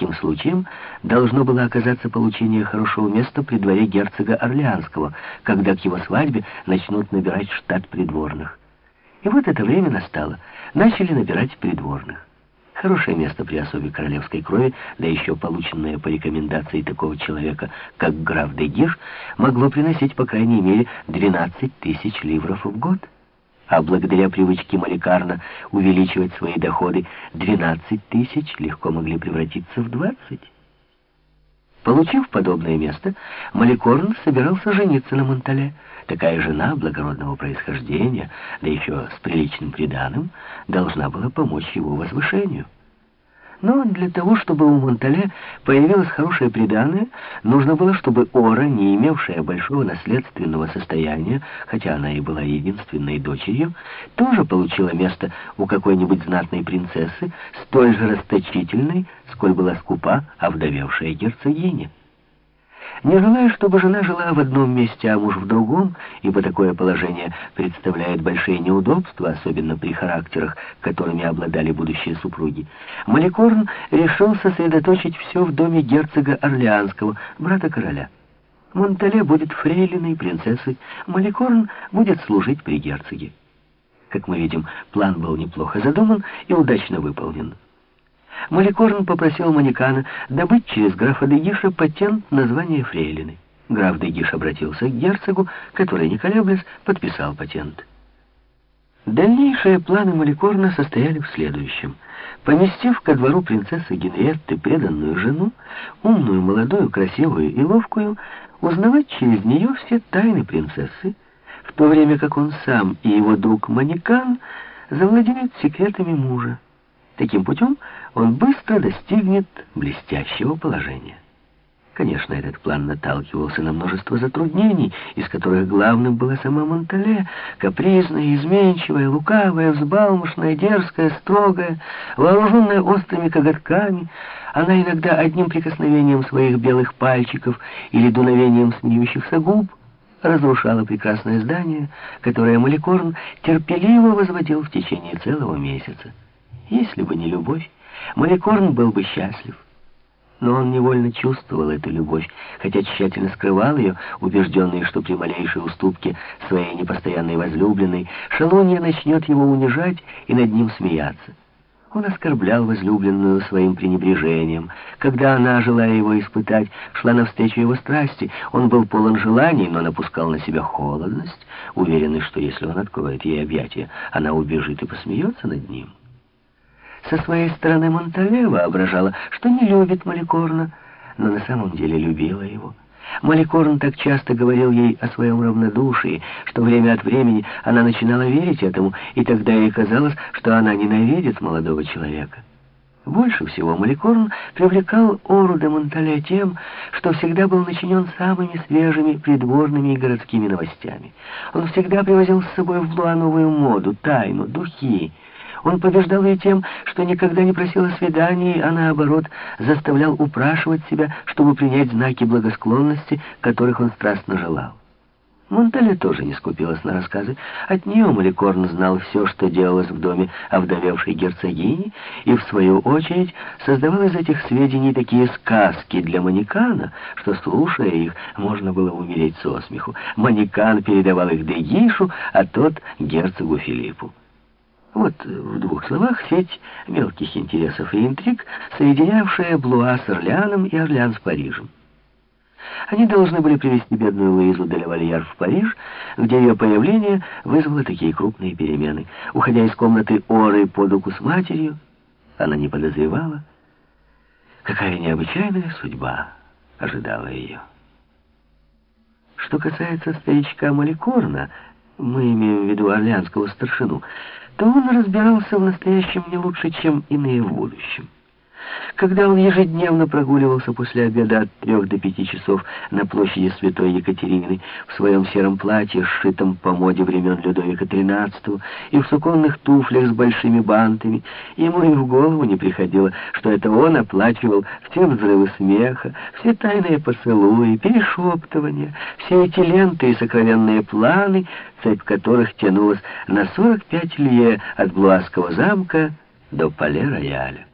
Таким случаем должно было оказаться получение хорошего места при дворе герцога Орлеанского, когда к его свадьбе начнут набирать штат придворных. И вот это время настало. Начали набирать придворных. Хорошее место при особе королевской крови, да еще полученное по рекомендации такого человека, как граф де Гиш, могло приносить, по крайней мере, 12 тысяч ливров в год. А благодаря привычке Маликарна увеличивать свои доходы, 12 тысяч легко могли превратиться в 20. Получив подобное место, Маликорн собирался жениться на Монтале. Такая жена благородного происхождения, да еще с приличным приданым, должна была помочь его возвышению. Но для того, чтобы у Монтале появилось хорошее приданое, нужно было, чтобы Ора, не имевшая большого наследственного состояния, хотя она и была единственной дочерью, тоже получила место у какой-нибудь знатной принцессы, столь же расточительной, сколь была скупа овдовевшая герцогиня. Не желая, чтобы жена жила в одном месте, а муж в другом, ибо такое положение представляет большие неудобства, особенно при характерах, которыми обладали будущие супруги, Маликорн решил сосредоточить все в доме герцога Орлеанского, брата короля. Монтале будет фрейлиной принцессой, Маликорн будет служить при герцоге. Как мы видим, план был неплохо задуман и удачно выполнен. Маликорн попросил Манекана добыть через графа Дегиша патент на звание фрейлины. Граф Дегиш обратился к герцогу, который, не колеблясь, подписал патент. Дальнейшие планы Маликорна состояли в следующем. Поместив ко двору принцессы Генриетты преданную жену, умную, молодую, красивую и ловкую, узнавать через нее все тайны принцессы, в то время как он сам и его друг Манекан завладеют секретами мужа. Таким путем он быстро достигнет блестящего положения. Конечно, этот план наталкивался на множество затруднений, из которых главным была сама Монтале, капризная, изменчивая, лукавая, взбалмошная, дерзкая, строгая, вооруженная острыми коготками. Она иногда одним прикосновением своих белых пальчиков или дуновением смеющихся губ разрушала прекрасное здание, которое Маликорн терпеливо возводил в течение целого месяца. Если бы не любовь, Маликорн был бы счастлив. Но он невольно чувствовал эту любовь, хотя тщательно скрывал ее, убежденный, что при малейшей уступке своей непостоянной возлюбленной Шалунья начнет его унижать и над ним смеяться. Он оскорблял возлюбленную своим пренебрежением. Когда она, желая его испытать, шла навстречу его страсти, он был полон желаний, но напускал на себя холодность, уверенный, что если он откроет ей объятия, она убежит и посмеется над ним. Со своей стороны Монтале воображала, что не любит Маликорна, но на самом деле любила его. Маликорн так часто говорил ей о своем равнодушии, что время от времени она начинала верить этому, и тогда ей казалось, что она ненавидит молодого человека. Больше всего Маликорн привлекал Ору де Монтале тем, что всегда был начинен самыми свежими придворными и городскими новостями. Он всегда привозил с собой в Блуа новую моду, тайну, духи, он побеждал ее тем, что никогда не просил о свидании, а наоборот заставлял упрашивать себя, чтобы принять знаки благосклонности, которых он страстно желал. Монтале тоже не скупилась на рассказы. От нее Маликорн знал все, что делалось в доме овдовевшей герцогини, и, в свою очередь, создавал из этих сведений такие сказки для Манекана, что, слушая их, можно было умереть со смеху. Манекан передавал их Дегишу, а тот — герцогу Филиппу. Вот в двух словах сеть мелких интересов и интриг, соединявшая Блуа с Орлеаном и Орлеан с Парижем. Они должны были привести бедную Луизу де Лавальяр в Париж, где ее появление вызвало такие крупные перемены. Уходя из комнаты Оры под руку с матерью, она не подозревала, какая необычайная судьба ожидала ее. Что касается старичка Маликорна, мы имеем в виду орлеанского старшину, то он разбирался в настоящем не лучше, чем иные в будущем. Когда он ежедневно прогуливался после обеда от трех до пяти часов на площади Святой Екатерины в своем сером платье, сшитом по моде времен Людовика XIII, и в суконных туфлях с большими бантами, ему и в голову не приходило, что это он оплачивал все взрывы смеха, все тайные поцелуи, перешептывания, все эти ленты и сокровенные планы, цепь которых тянулась на 45 лье от Блуазского замка до Пале-Рояля.